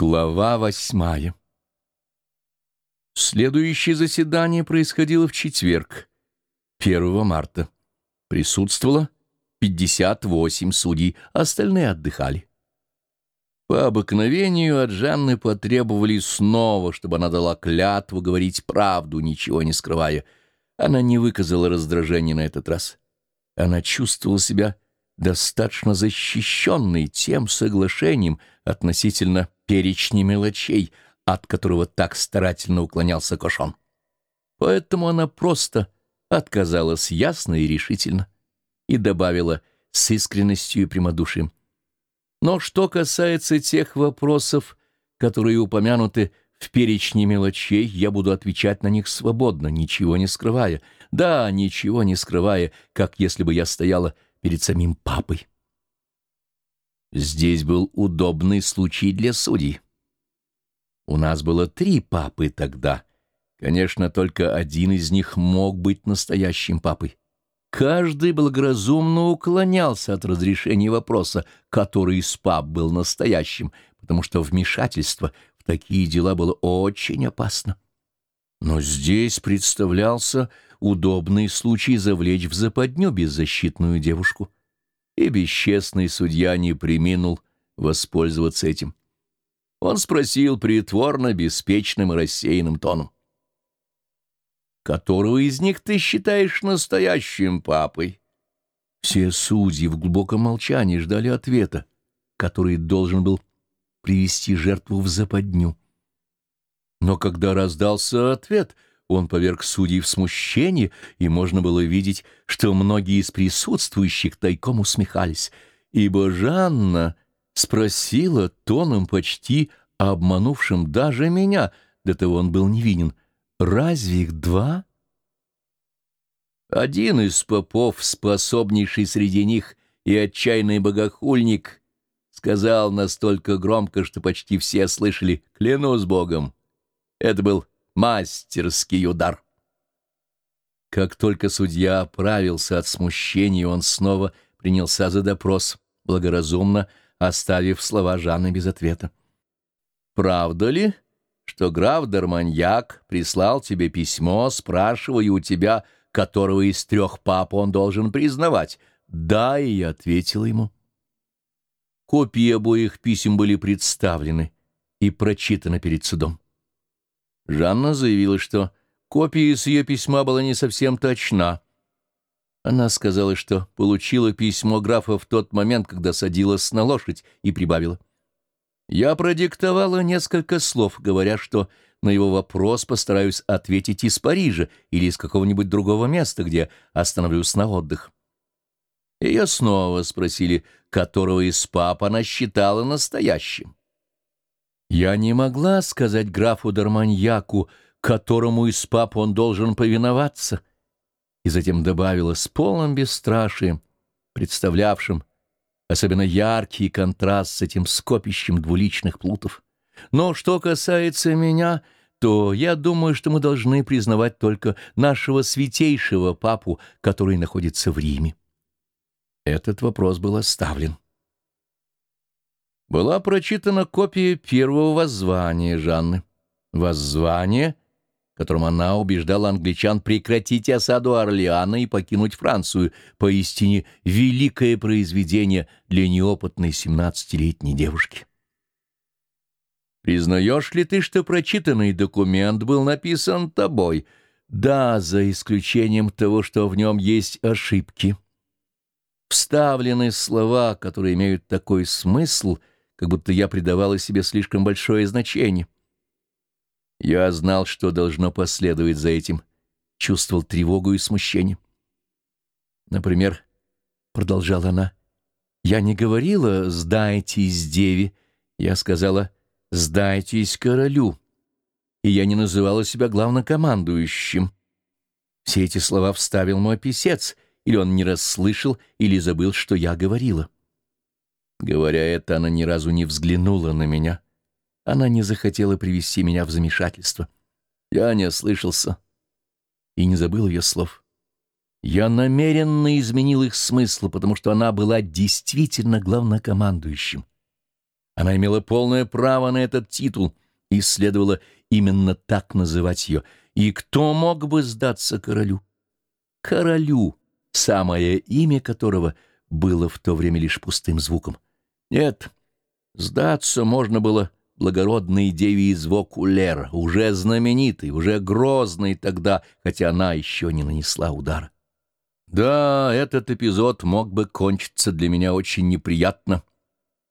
Глава восьмая Следующее заседание происходило в четверг, 1 марта. Присутствовало 58 судей, остальные отдыхали. По обыкновению от Жанны потребовали снова, чтобы она дала клятву говорить правду, ничего не скрывая. Она не выказала раздражения на этот раз. Она чувствовала себя достаточно защищенной тем соглашением относительно перечня мелочей, от которого так старательно уклонялся Кошон. Поэтому она просто отказалась ясно и решительно и добавила с искренностью и прямодушием. Но что касается тех вопросов, которые упомянуты в перечне мелочей, я буду отвечать на них свободно, ничего не скрывая. Да, ничего не скрывая, как если бы я стояла перед самим папой. Здесь был удобный случай для судей. У нас было три папы тогда. Конечно, только один из них мог быть настоящим папой. Каждый благоразумно уклонялся от разрешения вопроса, который из пап был настоящим, потому что вмешательство в такие дела было очень опасно. Но здесь представлялся удобный случай завлечь в западню беззащитную девушку — и бесчестный судья не приминул воспользоваться этим. Он спросил притворно, беспечным и рассеянным тоном. «Которого из них ты считаешь настоящим папой?» Все судьи в глубоком молчании ждали ответа, который должен был привести жертву в западню. Но когда раздался ответ — он поверг судей в смущение, и можно было видеть, что многие из присутствующих тайком усмехались, ибо Жанна спросила тоном почти обманувшим даже меня, до того он был невинен, «Разве их два?» Один из попов, способнейший среди них и отчаянный богохульник, сказал настолько громко, что почти все слышали «Клянусь Богом». Это был мастерский удар. Как только судья оправился от смущения, он снова принялся за допрос, благоразумно оставив слова Жанны без ответа. «Правда ли, что граф Дарманьяк прислал тебе письмо, спрашивая у тебя, которого из трех пап он должен признавать?» «Да», — и я ответил ему. Копии обоих писем были представлены и прочитаны перед судом. Жанна заявила, что копия с ее письма была не совсем точна. Она сказала, что получила письмо графа в тот момент, когда садилась на лошадь, и прибавила. Я продиктовала несколько слов, говоря, что на его вопрос постараюсь ответить из Парижа или из какого-нибудь другого места, где остановлюсь на отдых. Ее снова спросили, которого из пап она считала настоящим. Я не могла сказать графу Дарманьяку, которому из пап он должен повиноваться, и затем добавила с полным бесстрашием, представлявшим особенно яркий контраст с этим скопищем двуличных плутов. Но что касается меня, то я думаю, что мы должны признавать только нашего святейшего папу, который находится в Риме. Этот вопрос был оставлен была прочитана копия первого воззвания Жанны. Воззвание, которым она убеждала англичан прекратить осаду Орлеана и покинуть Францию, поистине великое произведение для неопытной семнадцатилетней девушки. «Признаешь ли ты, что прочитанный документ был написан тобой?» «Да, за исключением того, что в нем есть ошибки». Вставлены слова, которые имеют такой смысл — как будто я придавала себе слишком большое значение. Я знал, что должно последовать за этим, чувствовал тревогу и смущение. Например, продолжала она, я не говорила «сдайтесь деве», я сказала «сдайтесь королю», и я не называла себя главнокомандующим. Все эти слова вставил мой писец, или он не расслышал, или забыл, что я говорила. Говоря это, она ни разу не взглянула на меня. Она не захотела привести меня в замешательство. Я не ослышался и не забыл ее слов. Я намеренно изменил их смысл, потому что она была действительно главнокомандующим. Она имела полное право на этот титул, и следовало именно так называть ее. И кто мог бы сдаться королю? Королю, самое имя которого было в то время лишь пустым звуком. Нет, сдаться можно было благородной деве из Вокулера, уже знаменитой, уже грозной тогда, хотя она еще не нанесла удара. Да, этот эпизод мог бы кончиться для меня очень неприятно,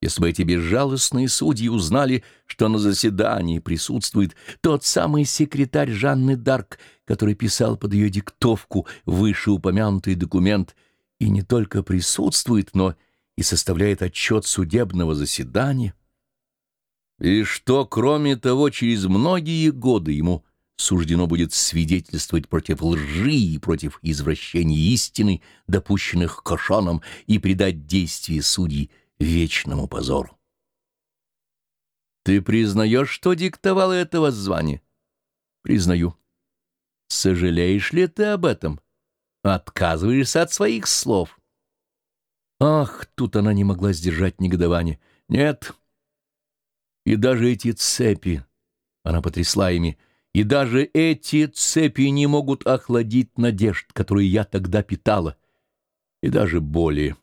если бы эти безжалостные судьи узнали, что на заседании присутствует тот самый секретарь Жанны Дарк, который писал под ее диктовку вышеупомянутый документ, и не только присутствует, но и составляет отчет судебного заседания, и что, кроме того, через многие годы ему суждено будет свидетельствовать против лжи и против извращений истины, допущенных Кошоном, и предать действия судей вечному позору. Ты признаешь, что диктовало это воззвание? Признаю. Сожалеешь ли ты об этом? Отказываешься от своих слов? Ах, тут она не могла сдержать негодование. Нет. И даже эти цепи, она потрясла ими, и даже эти цепи не могут охладить надежд, которые я тогда питала, и даже более.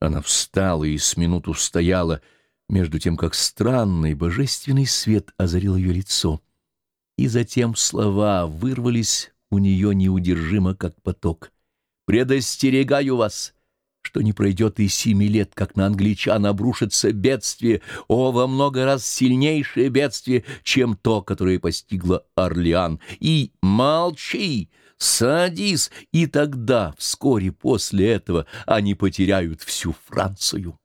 Она встала и с минуту стояла, между тем, как странный божественный свет озарил ее лицо. И затем слова вырвались у нее неудержимо, как поток. «Предостерегаю вас, что не пройдет и семи лет, как на англичан обрушится бедствие, о, во много раз сильнейшее бедствие, чем то, которое постигло Орлеан. И молчи!» садись, и тогда, вскоре после этого, они потеряют всю Францию.